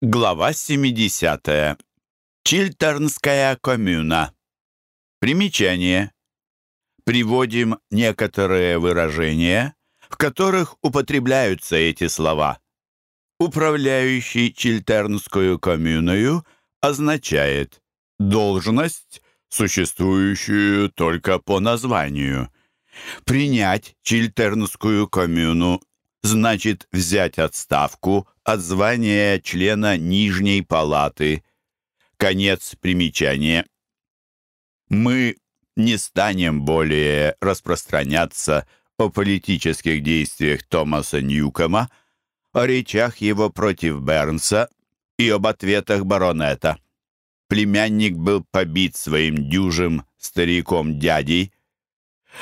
Глава 70. Чильтернская коммуна. Примечание. Приводим некоторые выражения, в которых употребляются эти слова. Управляющий Чильтернскую коммуною означает должность, существующую только по названию. Принять Чильтернскую коммуну значит взять отставку от звания члена Нижней палаты. Конец примечания. Мы не станем более распространяться о политических действиях Томаса Ньюкома, о речах его против Бернса и об ответах баронета. Племянник был побит своим дюжим стариком-дядей.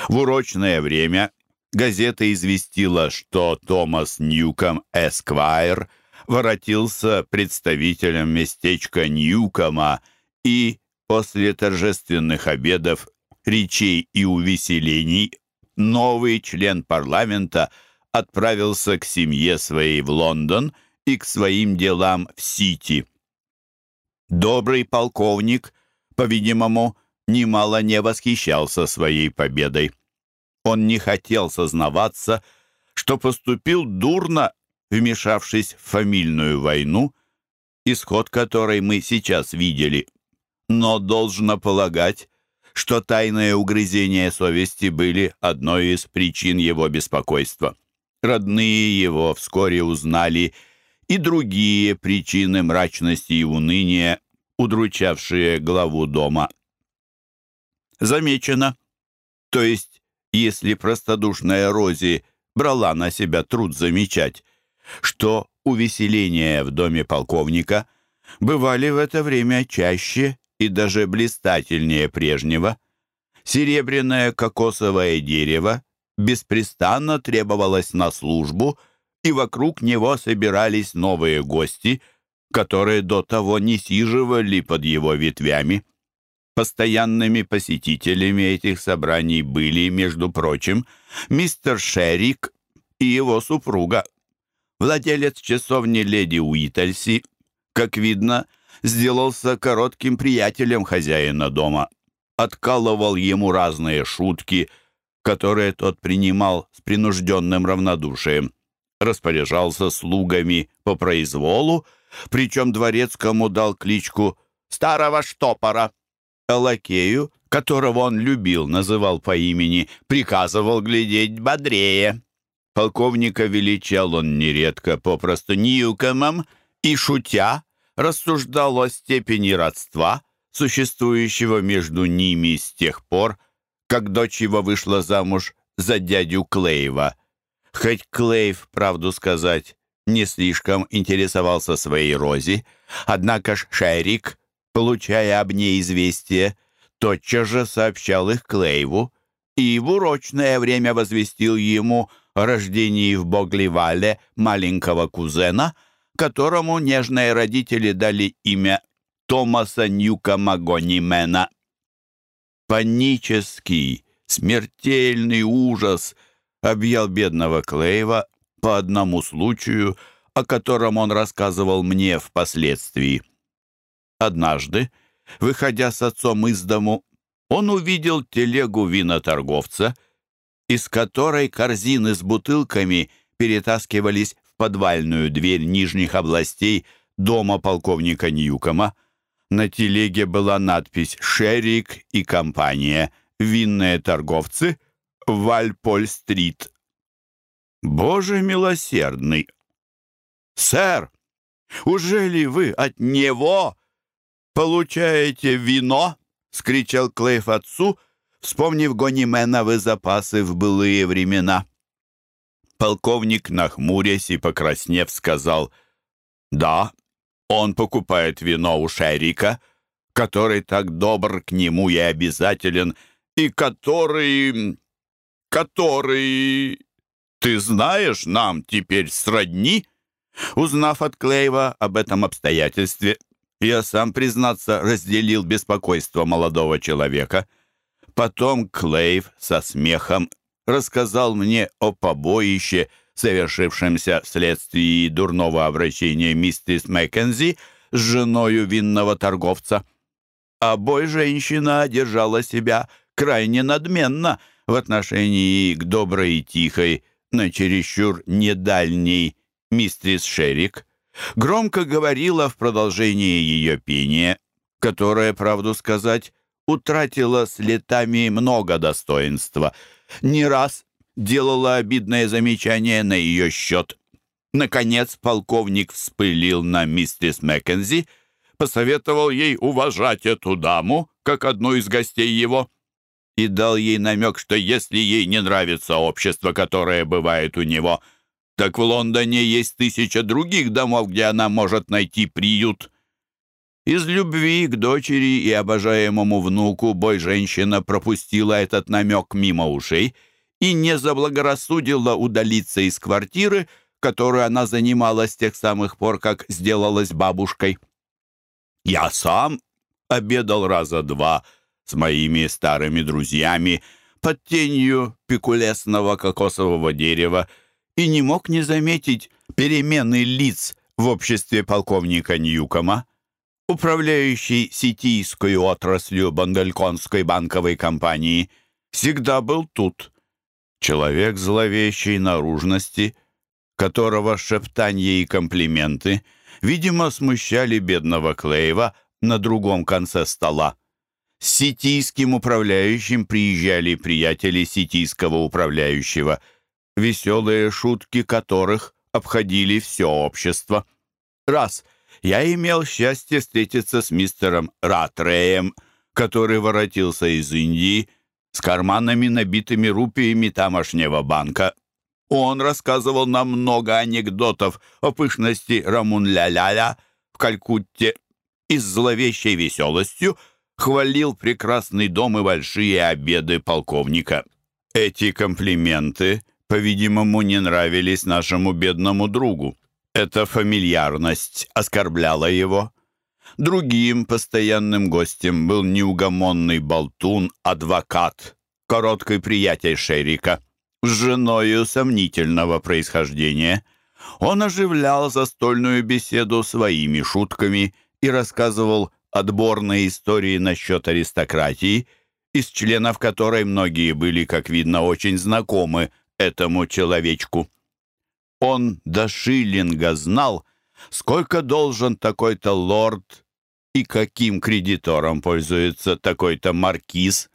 В урочное время газета известила, что Томас Ньюком Эсквайр воротился представителем местечка Ньюкома и после торжественных обедов, речей и увеселений новый член парламента отправился к семье своей в Лондон и к своим делам в Сити. Добрый полковник, по-видимому, немало не восхищался своей победой. Он не хотел сознаваться, что поступил дурно, вмешавшись в фамильную войну, исход которой мы сейчас видели. Но должно полагать, что тайные угрызения совести были одной из причин его беспокойства. Родные его вскоре узнали и другие причины мрачности и уныния, удручавшие главу дома. Замечено, то есть если простодушная Рози брала на себя труд замечать, что увеселения в доме полковника бывали в это время чаще и даже блистательнее прежнего. Серебряное кокосовое дерево беспрестанно требовалось на службу, и вокруг него собирались новые гости, которые до того не сиживали под его ветвями. Постоянными посетителями этих собраний были, между прочим, мистер Шерик и его супруга. Владелец часовни леди Уитальси, как видно, сделался коротким приятелем хозяина дома. Откалывал ему разные шутки, которые тот принимал с принужденным равнодушием. Распоряжался слугами по произволу, причем дворецкому дал кличку «Старого штопора», а лакею, которого он любил, называл по имени, приказывал глядеть бодрее. Полковника величал он нередко попросту Ньюкомом и, шутя, рассуждал о степени родства, существующего между ними с тех пор, как дочь его вышла замуж за дядю Клейва. Хоть Клейв, правду сказать, не слишком интересовался своей Рози, однако ж Шерик получая об ней известие, тотчас же сообщал их Клейву и в урочное время возвестил ему о рождении в Богливале маленького кузена, которому нежные родители дали имя Томаса Ньюка Магонимена. Панический, смертельный ужас объял бедного Клейва по одному случаю, о котором он рассказывал мне впоследствии. Однажды, выходя с отцом из дому, он увидел телегу виноторговца, из которой корзины с бутылками перетаскивались в подвальную дверь нижних областей дома полковника Ньюкома. На телеге была надпись «Шерик и компания. Винные торговцы. Вальполь-стрит». «Боже милосердный!» «Сэр, уже ли вы от него «Получаете вино?» — скричал Клейф отцу, вспомнив Гонименовы запасы в былые времена. Полковник, нахмурясь и покраснев, сказал, «Да, он покупает вино у Шерика, который так добр к нему и обязателен, и который... который... Ты знаешь, нам теперь сродни?» Узнав от Клейва об этом обстоятельстве, я сам, признаться, разделил беспокойство молодого человека. Потом Клейв со смехом рассказал мне о побоище, совершившемся вследствие дурного обращения миссис Маккензи с женою винного торговца. Обой женщина держала себя крайне надменно в отношении к доброй и тихой, но чересчур недальней мистерис Шерик. Громко говорила в продолжении ее пения, которое, правду сказать, утратило с летами много достоинства. Не раз делала обидное замечание на ее счет. Наконец полковник вспылил на миссис Маккензи, посоветовал ей уважать эту даму, как одну из гостей его, и дал ей намек, что если ей не нравится общество, которое бывает у него, так в Лондоне есть тысяча других домов, где она может найти приют. Из любви к дочери и обожаемому внуку бой-женщина пропустила этот намек мимо ушей и не заблагорассудила удалиться из квартиры, которую она занимала с тех самых пор, как сделалась бабушкой. Я сам обедал раза два с моими старыми друзьями под тенью пикулесного кокосового дерева и не мог не заметить перемены лиц в обществе полковника Ньюкома управляющий ситийской отраслью Бандельконской банковой компании, всегда был тут. Человек зловещей наружности, которого шептанье и комплименты, видимо, смущали бедного Клейва на другом конце стола. С ситийским управляющим приезжали приятели ситийского управляющего, веселые шутки которых обходили все общество. Раз — я имел счастье встретиться с мистером Ратреем, который воротился из Индии с карманами, набитыми рупиями тамошнего банка. Он рассказывал нам много анекдотов о пышности Рамун-ля-ля-ля в Калькутте и с зловещей веселостью хвалил прекрасный дом и большие обеды полковника. Эти комплименты, по-видимому, не нравились нашему бедному другу. Эта фамильярность оскорбляла его. Другим постоянным гостем был неугомонный болтун, адвокат, короткий приятель Шерика, с женою сомнительного происхождения. Он оживлял застольную беседу своими шутками и рассказывал отборные истории насчет аристократии, из членов которой многие были, как видно, очень знакомы этому человечку. Он до шиллинга знал, сколько должен такой-то лорд и каким кредитором пользуется такой-то маркиз.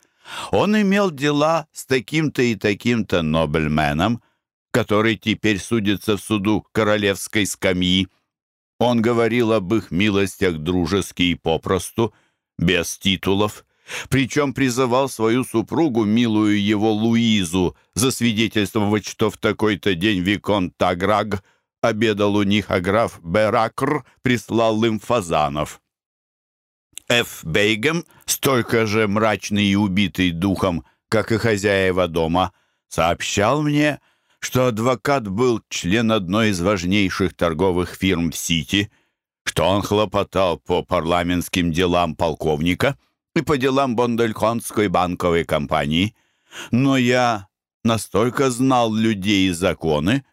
Он имел дела с таким-то и таким-то нобельменом, который теперь судится в суду королевской скамьи. Он говорил об их милостях дружески и попросту, без титулов, причем призывал свою супругу, милую его Луизу, засвидетельствовать, что в такой-то день Викон Таграг обедал у них, а граф Беракр прислал им фазанов. Ф. Бейгем, столько же мрачный и убитый духом, как и хозяева дома, сообщал мне, что адвокат был член одной из важнейших торговых фирм в Сити, что он хлопотал по парламентским делам полковника — и по делам Бондельхонской банковой компании, но я настолько знал людей и законы,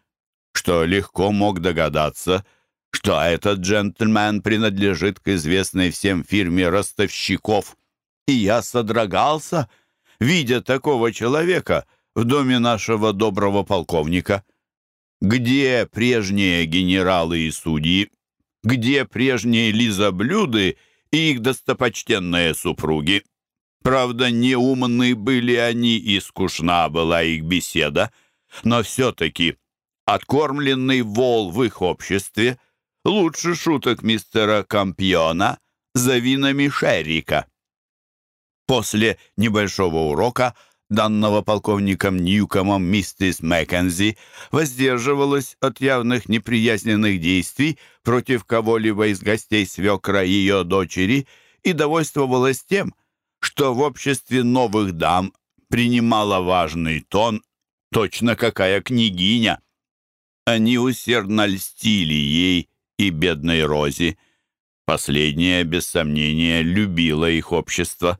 что легко мог догадаться, что этот джентльмен принадлежит к известной всем фирме ростовщиков. И я содрогался, видя такого человека в доме нашего доброго полковника. Где прежние генералы и судьи? Где прежние лизоблюды и их достопочтенные супруги. Правда, неумны были они, и скучна была их беседа, но все-таки откормленный вол в их обществе лучше шуток мистера Кампиона за винами Шеррика. После небольшого урока – данного полковником Ньюкомом миссис Маккензи воздерживалась от явных неприязненных действий против кого-либо из гостей свекра ее дочери и довольствовалась тем, что в обществе новых дам принимала важный тон, точно какая княгиня. Они усердно льстили ей и бедной Розе. Последняя, без сомнения, любила их общество.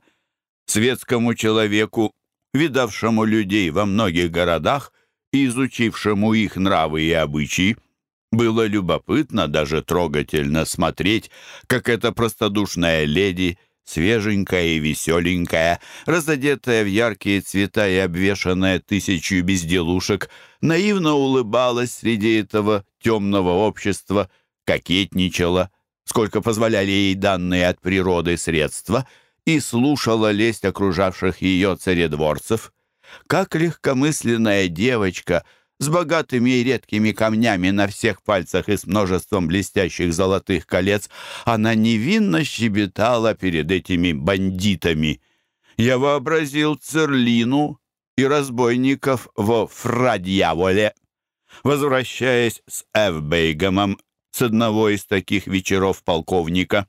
Светскому человеку видавшему людей во многих городах и изучившему их нравы и обычаи, было любопытно, даже трогательно смотреть, как эта простодушная леди, свеженькая и веселенькая, разодетая в яркие цвета и обвешанная тысячу безделушек, наивно улыбалась среди этого темного общества, кокетничала, сколько позволяли ей данные от природы средства, и слушала лесть окружавших ее царедворцев. Как легкомысленная девочка — с богатыми и редкими камнями на всех пальцах и с множеством блестящих золотых колец, она невинно щебетала перед этими бандитами. Я вообразил Церлину и разбойников во Фрадьяволе. Возвращаясь с Эвбейгомом с одного из таких вечеров полковника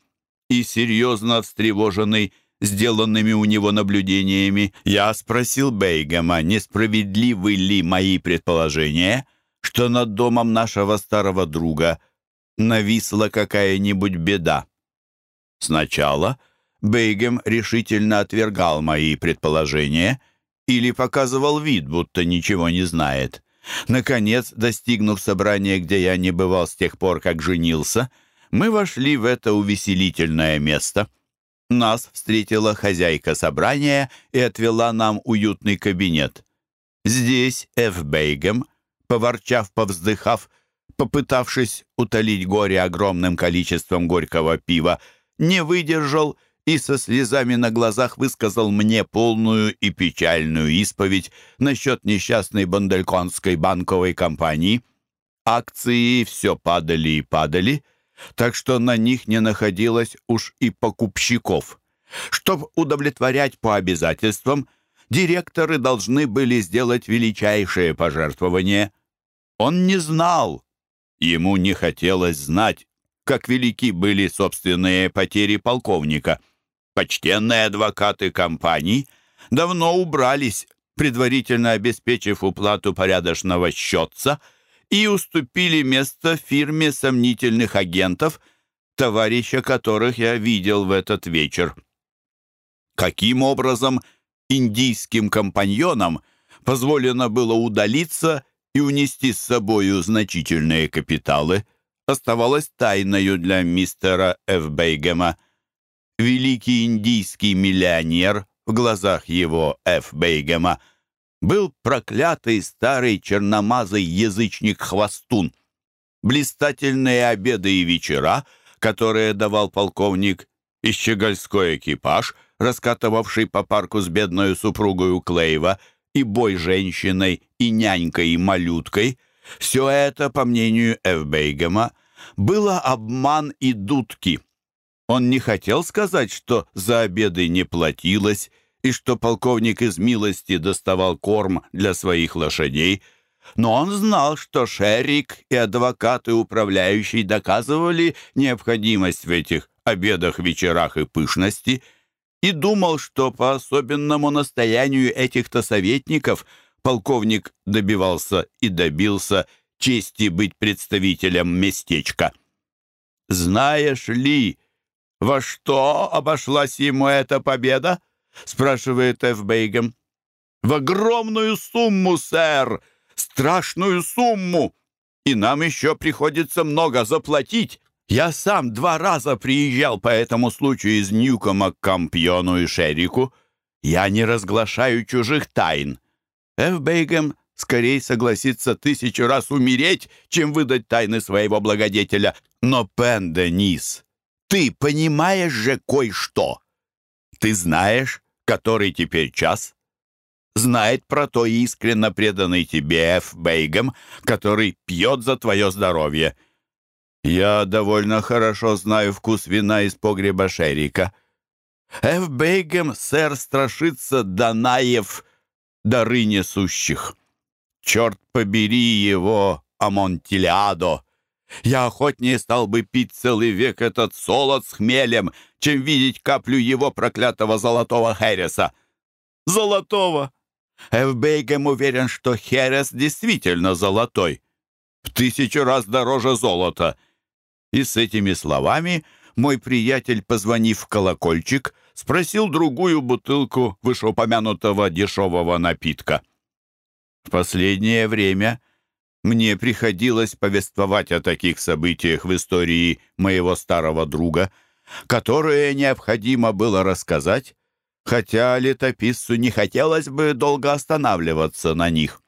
и серьезно встревоженный сделанными у него наблюдениями, я спросил Бейгема, несправедливы ли мои предположения, что над домом нашего старого друга нависла какая-нибудь беда. Сначала Бейгем решительно отвергал мои предположения или показывал вид, будто ничего не знает. Наконец, достигнув собрания, где я не бывал с тех пор, как женился, мы вошли в это увеселительное место — нас встретила хозяйка собрания и отвела нам уютный кабинет. Здесь Эф Бейгем, поворчав, повздыхав, попытавшись утолить горе огромным количеством горького пива, не выдержал и со слезами на глазах высказал мне полную и печальную исповедь насчет несчастной бандельконской банковой компании. Акции все падали и падали, так что на них не находилось уж и покупщиков. Чтобы удовлетворять по обязательствам, директоры должны были сделать величайшее пожертвование. Он не знал, ему не хотелось знать, как велики были собственные потери полковника. Почтенные адвокаты компаний давно убрались, предварительно обеспечив уплату порядочного счетца — и уступили место фирме сомнительных агентов, товарища которых я видел в этот вечер. Каким образом индийским компаньонам позволено было удалиться и унести с собою значительные капиталы, оставалось тайною для мистера Ф. Бейгема. Великий индийский миллионер в глазах его Ф. Бейгема – был проклятый старый черномазый язычник-хвостун. Блистательные обеды и вечера, которые давал полковник, и щегольской экипаж, раскатывавший по парку с бедной супругой Клейва, и бой женщиной, и нянькой, и малюткой, все это, по мнению Эвбейгема, было обман и дудки. Он не хотел сказать, что за обеды не платилось, и что полковник из милости доставал корм для своих лошадей, но он знал, что Шерик и адвокаты управляющий доказывали необходимость в этих обедах, вечерах и пышности, и думал, что по особенному настоянию этих-то советников полковник добивался и добился чести быть представителем местечка. «Знаешь ли, во что обошлась ему эта победа?» — спрашивает Эф Бейгем. «В огромную сумму, сэр! Страшную сумму! И нам еще приходится много заплатить. Я сам два раза приезжал по этому случаю из Ньюкома к Кампьону и Шерику. Я не разглашаю чужих тайн. Эф Бейгем скорее согласится тысячу раз умереть, чем выдать тайны своего благодетеля. Но, Пен Денис, ты понимаешь же кое-что. Ты знаешь, который теперь час? Знает про то искренно преданный тебе Эф Бейгем, который пьет за твое здоровье. Я довольно хорошо знаю вкус вина из погреба Шерика. Эф Бейгем, сэр, страшится Данаев, дары несущих. Черт побери его, Амонтилиадо! Я охотнее стал бы пить целый век этот солод с хмелем, чем видеть каплю его проклятого золотого Хереса. Золотого! Эвбейгем уверен, что Херес действительно золотой. В тысячу раз дороже золота. И с этими словами мой приятель, позвонив в колокольчик, спросил другую бутылку вышеупомянутого дешевого напитка. В последнее время мне приходилось повествовать о таких событиях в истории моего старого друга, которые необходимо было рассказать, хотя летописцу не хотелось бы долго останавливаться на них.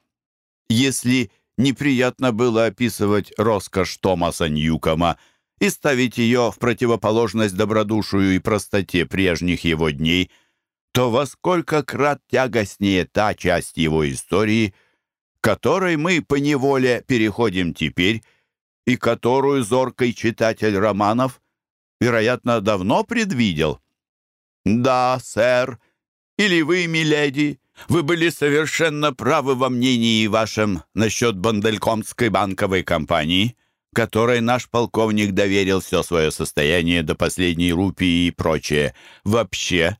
Если неприятно было описывать роскошь Томаса Ньюкома и ставить ее в противоположность добродушию и простоте прежних его дней, то во сколько крат тягостнее та часть его истории, которой мы поневоле переходим теперь и которую зоркий читатель романов, вероятно, давно предвидел. «Да, сэр, или вы, миледи, вы были совершенно правы во мнении вашем насчет Банделькомской банковой компании, которой наш полковник доверил все свое состояние до последней рупии и прочее. Вообще,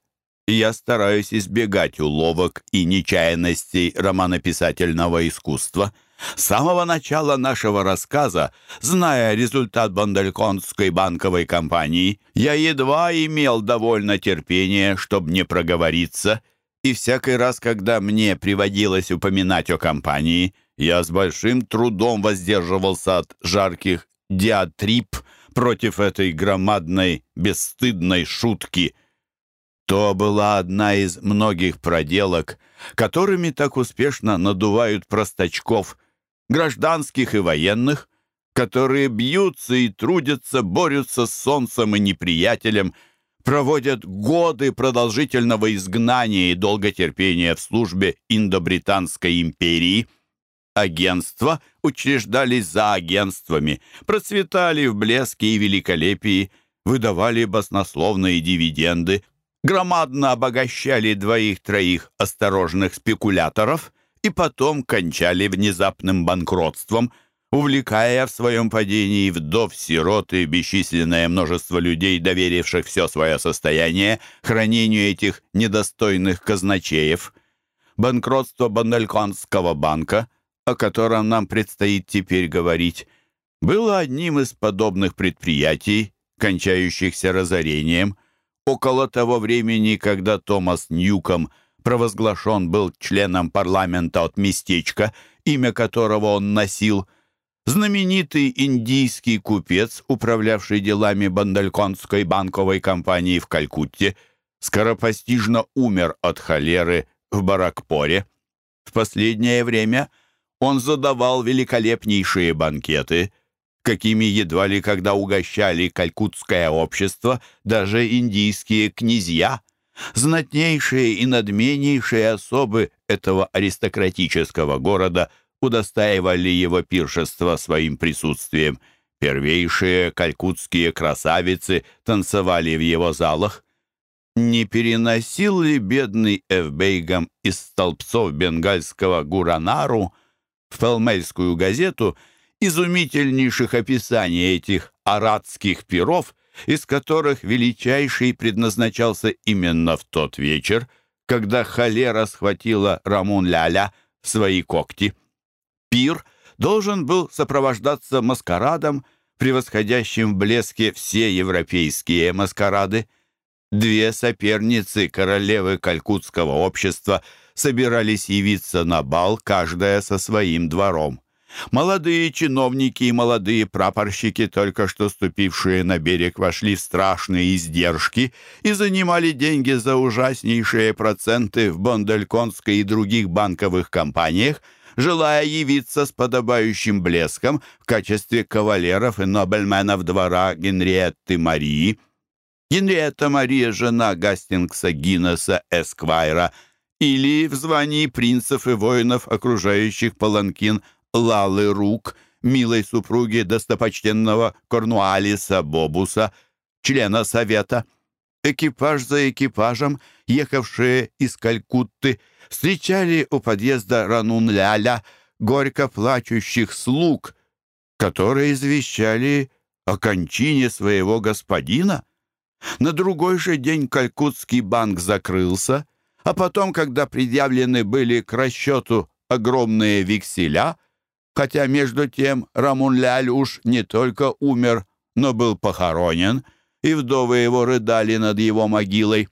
я стараюсь избегать уловок и нечаянностей романописательного искусства. С самого начала нашего рассказа, зная результат Бандельконской банковой компании, я едва имел довольно терпения, чтобы не проговориться, и всякий раз, когда мне приводилось упоминать о компании, я с большим трудом воздерживался от жарких диатриб против этой громадной, бесстыдной шутки — то была одна из многих проделок, которыми так успешно надувают простачков, гражданских и военных, которые бьются и трудятся, борются с солнцем и неприятелем, проводят годы продолжительного изгнания и долготерпения в службе Индо-Британской империи. Агентства учреждались за агентствами, процветали в блеске и великолепии, выдавали баснословные дивиденды, громадно обогащали двоих-троих осторожных спекуляторов и потом кончали внезапным банкротством, увлекая в своем падении вдов, сирот и бесчисленное множество людей, доверивших все свое состояние хранению этих недостойных казначеев. Банкротство Бандельконского банка, о котором нам предстоит теперь говорить, было одним из подобных предприятий, кончающихся разорением – Около того времени, когда Томас Ньюком провозглашен был членом парламента от местечка, имя которого он носил, знаменитый индийский купец, управлявший делами Бандальконской банковой компании в Калькутте, скоропостижно умер от холеры в Баракпоре. В последнее время он задавал великолепнейшие банкеты – какими едва ли когда угощали калькутское общество даже индийские князья. Знатнейшие и надменнейшие особы этого аристократического города удостаивали его пиршества своим присутствием. Первейшие калькутские красавицы танцевали в его залах. Не переносил ли бедный Эвбейгам из столбцов бенгальского Гуранару в Пелмельскую газету – изумительнейших описаний этих арадских пиров, из которых величайший предназначался именно в тот вечер, когда холера схватила Рамун-Ляля в свои когти. Пир должен был сопровождаться маскарадом, превосходящим в блеске все европейские маскарады. Две соперницы королевы калькутского общества собирались явиться на бал, каждая со своим двором. Молодые чиновники и молодые прапорщики, только что ступившие на берег, вошли в страшные издержки и занимали деньги за ужаснейшие проценты в Бондельконской и других банковых компаниях, желая явиться с подобающим блеском в качестве кавалеров и нобельменов двора Генриетты Марии. Генриетта Мария – жена Гастингса Гиннесса Эсквайра, или в звании принцев и воинов, окружающих Паланкин – Лалы Рук, милой супруги достопочтенного Корнуалиса Бобуса, члена Совета. Экипаж за экипажем, ехавшие из Калькутты, встречали у подъезда Ранун-Ляля горько плачущих слуг, которые извещали о кончине своего господина. На другой же день Калькутский банк закрылся, а потом, когда предъявлены были к расчету огромные векселя, хотя между тем Рамун-Ляль уж не только умер, но был похоронен, и вдовы его рыдали над его могилой.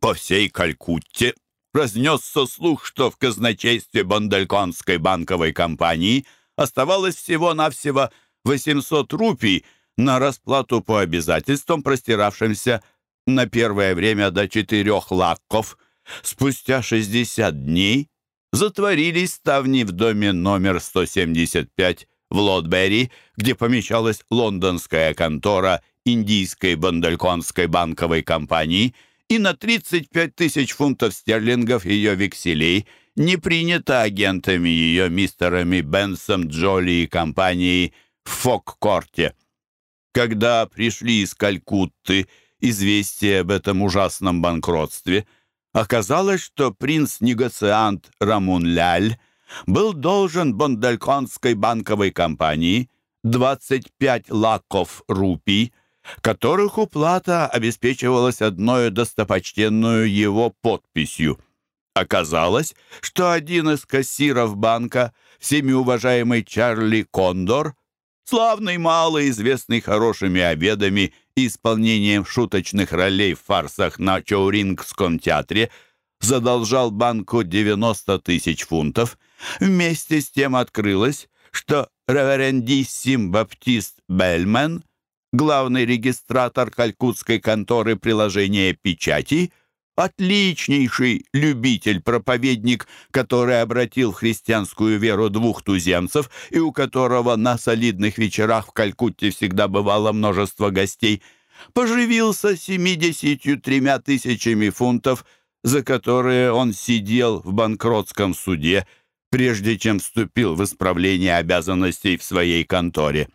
По всей Калькутте разнесся слух, что в казначействе Бандальконской банковой компании оставалось всего-навсего 800 рупий на расплату по обязательствам, простиравшимся на первое время до четырех лакков. Спустя 60 дней затворились ставни в доме номер 175 в Лотберри, где помещалась лондонская контора Индийской Бандальконской банковой компании, и на 35 тысяч фунтов стерлингов ее векселей не принято агентами ее мистерами Бенсом, Джоли и компанией в Фоккорте. Когда пришли из Калькутты известие об этом ужасном банкротстве, оказалось, что принц-негациант Рамун Ляль был должен Бондальконской банковой компании 25 лаков рупий, которых уплата обеспечивалась одной достопочтенную его подписью. Оказалось, что один из кассиров банка, всеми уважаемый Чарли Кондор, славный малый, известный хорошими обедами исполнением шуточных ролей в фарсах на Чоурингском театре, задолжал банку 90 тысяч фунтов. Вместе с тем открылось, что реверендиссим Баптист Бельмен, главный регистратор калькутской конторы приложения печати, отличнейший любитель-проповедник, который обратил в христианскую веру двух туземцев и у которого на солидных вечерах в Калькутте всегда бывало множество гостей, поживился 73 тысячами фунтов – за которые он сидел в банкротском суде, прежде чем вступил в исправление обязанностей в своей конторе.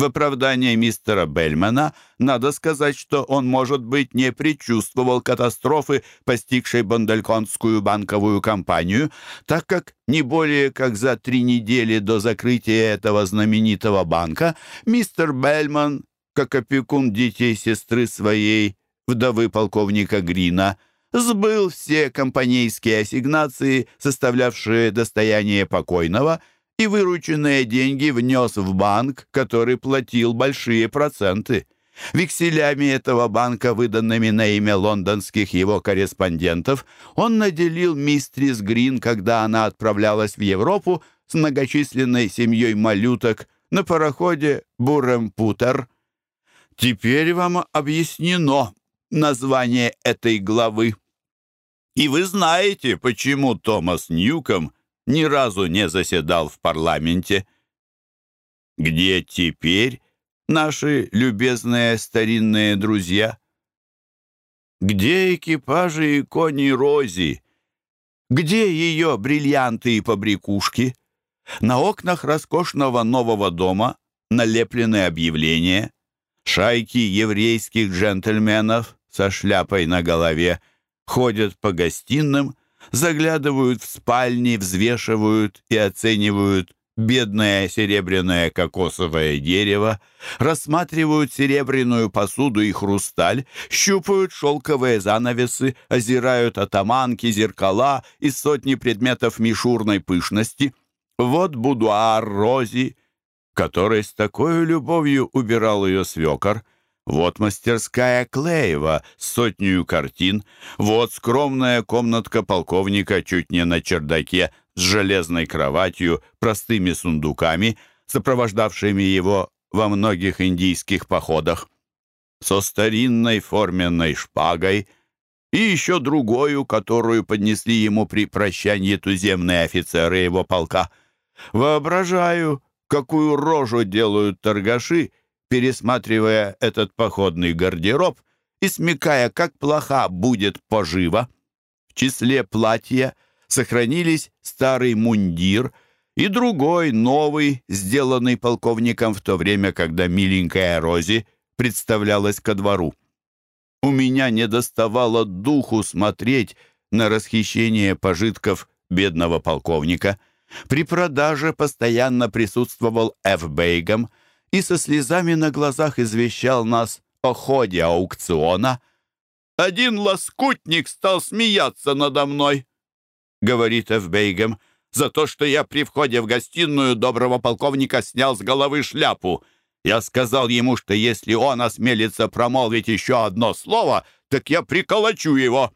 В оправдание мистера Бельмана надо сказать, что он, может быть, не предчувствовал катастрофы, постигшей Бондальконскую банковую компанию, так как не более как за три недели до закрытия этого знаменитого банка мистер Бельман, как опекун детей сестры своей, вдовы полковника Грина, сбыл все компанейские ассигнации, составлявшие достояние покойного, и вырученные деньги внес в банк, который платил большие проценты. Векселями этого банка, выданными на имя лондонских его корреспондентов, он наделил мистрис Грин, когда она отправлялась в Европу с многочисленной семьей малюток на пароходе Бурем-Путер. Теперь вам объяснено название этой главы. И вы знаете, почему Томас Ньюком ни разу не заседал в парламенте. Где теперь наши любезные старинные друзья? Где экипажи и кони Рози? Где ее бриллианты и побрякушки? На окнах роскошного нового дома налеплены объявления. Шайки еврейских джентльменов со шляпой на голове ходят по гостиным, заглядывают в спальни, взвешивают и оценивают бедное серебряное кокосовое дерево, рассматривают серебряную посуду и хрусталь, щупают шелковые занавесы, озирают атаманки, зеркала и сотни предметов мишурной пышности. Вот будуар Рози, который с такой любовью убирал ее свекор — вот мастерская Клеева с сотнею картин. Вот скромная комнатка полковника чуть не на чердаке с железной кроватью, простыми сундуками, сопровождавшими его во многих индийских походах. Со старинной форменной шпагой и еще другую, которую поднесли ему при прощании туземные офицеры его полка. Воображаю, какую рожу делают торгаши, пересматривая этот походный гардероб и смекая, как плоха будет пожива. В числе платья сохранились старый мундир и другой, новый, сделанный полковником в то время, когда миленькая Рози представлялась ко двору. У меня не доставало духу смотреть на расхищение пожитков бедного полковника. При продаже постоянно присутствовал Ф. Бейгам, и со слезами на глазах извещал нас о ходе аукциона. «Один лоскутник стал смеяться надо мной», — говорит Эвбейгем, «за то, что я при входе в гостиную доброго полковника снял с головы шляпу. Я сказал ему, что если он осмелится промолвить еще одно слово, так я приколочу его».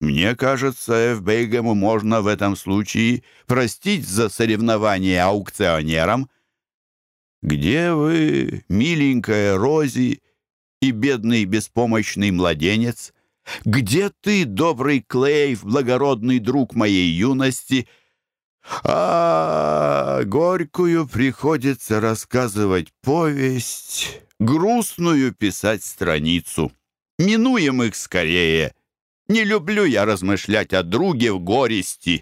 Мне кажется, Эфбейгему можно в этом случае простить за соревнование аукционерам. Где вы, миленькая Рози и бедный беспомощный младенец? Где ты, добрый Клейв, благородный друг моей юности? А, горькую приходится рассказывать повесть, грустную писать страницу. Минуем их скорее. Не люблю я размышлять о друге в горести.